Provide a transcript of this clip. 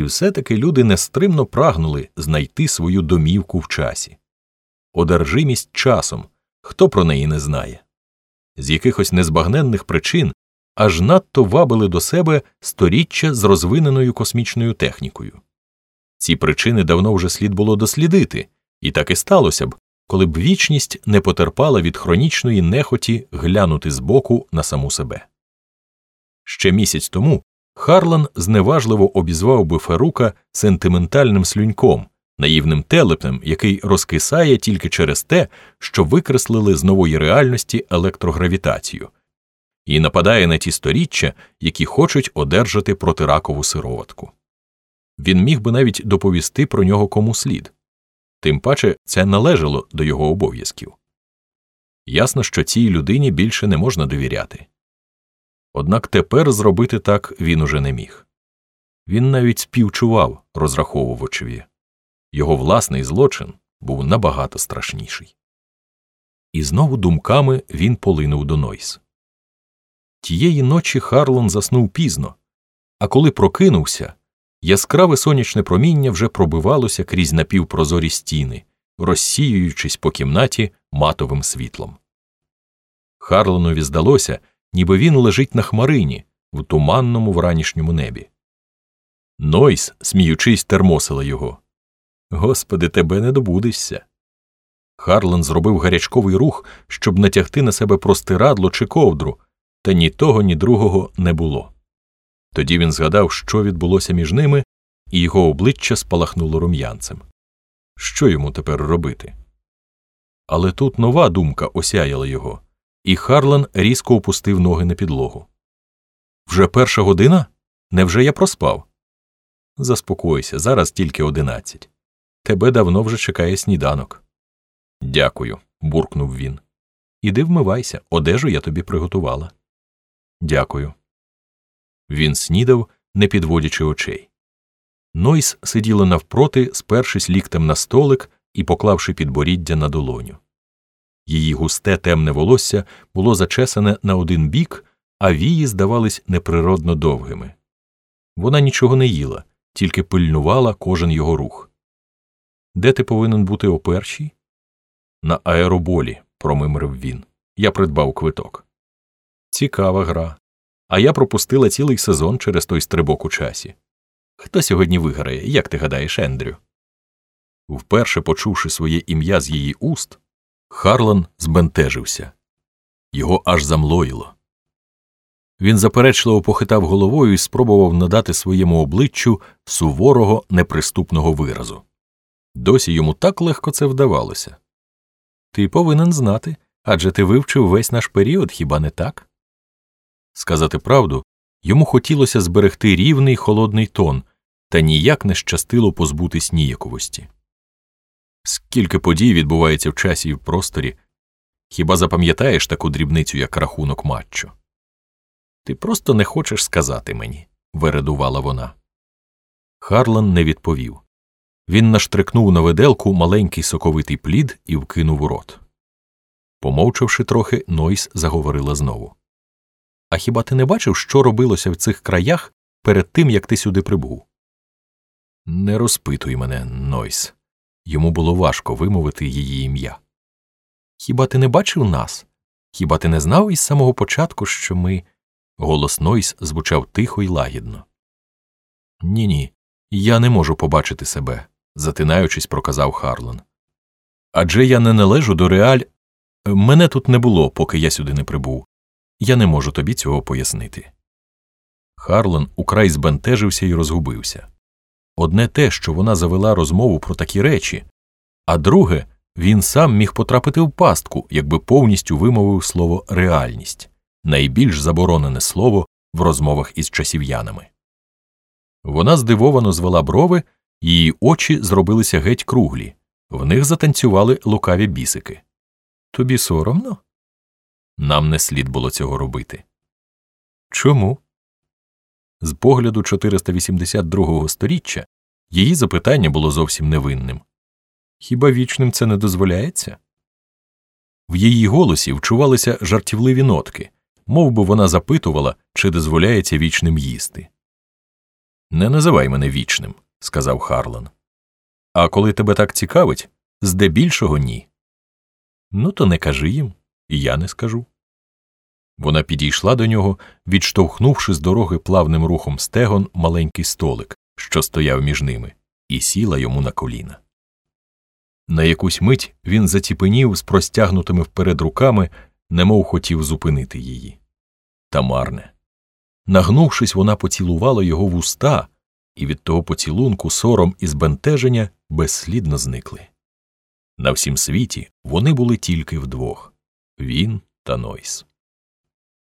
І все-таки люди нестримно прагнули знайти свою домівку в часі. Одержимість часом хто про неї не знає. З якихось незбагненних причин аж надто вабили до себе сторіччя з розвиненою космічною технікою. Ці причини давно вже слід було дослідити, і так і сталося б, коли б вічність не потерпала від хронічної нехоті глянути збоку на саму себе. Ще місяць тому Харлан зневажливо обізвав би Ферука сентиментальним слюньком, наївним телепнем, який розкисає тільки через те, що викреслили з нової реальності електрогравітацію, і нападає на ті сторіччя, які хочуть одержати протиракову сироватку. Він міг би навіть доповісти про нього кому слід тим паче це належало до його обов'язків. Ясно, що цій людині більше не можна довіряти. Однак тепер зробити так він уже не міг. Він навіть співчував розраховувачеві його власний злочин був набагато страшніший. І знову думками він полинув до Нойс. Тієї ночі Харлон заснув пізно, а коли прокинувся, яскраве сонячне проміння вже пробивалося крізь напівпрозорі стіни, розсіюючись по кімнаті матовим світлом. Харлонові здалося, ніби він лежить на хмарині в туманному вранішньому небі. Нойс, сміючись, термосила його. Господи, тебе не добудешся. Харлан зробив гарячковий рух, щоб натягти на себе простирадло чи ковдру, та ні того, ні другого не було. Тоді він згадав, що відбулося між ними, і його обличчя спалахнуло рум'янцем. Що йому тепер робити? Але тут нова думка осяяла його, і Харлан різко опустив ноги на підлогу. Вже перша година? Невже я проспав? Заспокойся, зараз тільки одинадцять. Тебе давно вже чекає сніданок. Дякую, буркнув він. Іди вмивайся, одежу я тобі приготувала. Дякую. Він снідав, не підводячи очей. Нойс сиділа навпроти, спершись ліктем на столик і поклавши підборіддя на долоню. Її густе темне волосся було зачесане на один бік, а вії здавались неприродно довгими. Вона нічого не їла, тільки пильнувала кожен його рух. Де ти повинен бути о першій? На аероболі, промимрив він. Я придбав квиток. Цікава гра. А я пропустила цілий сезон через той стрибок у часі. Хто сьогодні виграє, як ти гадаєш, Ендрю? Вперше почувши своє ім'я з її уст, Харлан збентежився його аж замлоїло. Він заперечливо похитав головою і спробував надати своєму обличчю суворого неприступного виразу. Досі йому так легко це вдавалося. Ти повинен знати адже ти вивчив весь наш період, хіба не так? Сказати правду, йому хотілося зберегти рівний холодний тон, та ніяк не щастило позбутись ніяковості. Скільки подій відбувається в часі і в просторі, хіба запам'ятаєш таку дрібницю, як рахунок матчу? Ти просто не хочеш сказати мені, вередувала вона. Харлан не відповів. Він наштрикнув на виделку маленький соковитий плід і вкинув у рот. Помовчавши трохи, Нойс заговорила знову. А хіба ти не бачив, що робилося в цих краях перед тим, як ти сюди прибув? Не розпитуй мене, Нойс. Йому було важко вимовити її ім'я. Хіба ти не бачив нас? Хіба ти не знав із самого початку, що ми. Голос Нойс звучав тихо й лагідно. Ні, ні, я не можу побачити себе, затинаючись, проказав Харлан. Адже я не належу до реаль. Мене тут не було, поки я сюди не прибув. Я не можу тобі цього пояснити. Харлан украй збентежився і розгубився. Одне те, що вона завела розмову про такі речі, а друге, він сам міг потрапити в пастку, якби повністю вимовив слово реальність найбільш заборонене слово в розмовах із часів'янами. Вона здивовано звела брови, її очі зробилися геть круглі, в них затанцювали лукаві бісики. Тобі соромно? Нам не слід було цього робити. Чому? З погляду 482-го сторіччя її запитання було зовсім невинним. Хіба вічним це не дозволяється? В її голосі вчувалися жартівливі нотки, мов би вона запитувала, чи дозволяється вічним їсти. Не називай мене вічним, сказав Харлан. А коли тебе так цікавить, здебільшого ні. Ну, то не кажи їм, і я не скажу. Вона підійшла до нього, відштовхнувши з дороги плавним рухом стегон маленький столик, що стояв між ними, і сіла йому на коліна. На якусь мить він заціпенів з простягнутими вперед руками, немов хотів зупинити її. Та марне. Нагнувшись, вона поцілувала його в уста, і від того поцілунку сором і збентеження безслідно зникли. На всім світі вони були тільки вдвох він та Нойс.